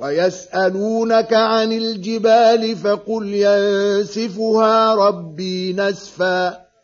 ويسألونك عن الجبال فقل ينسفها ربي نسفا.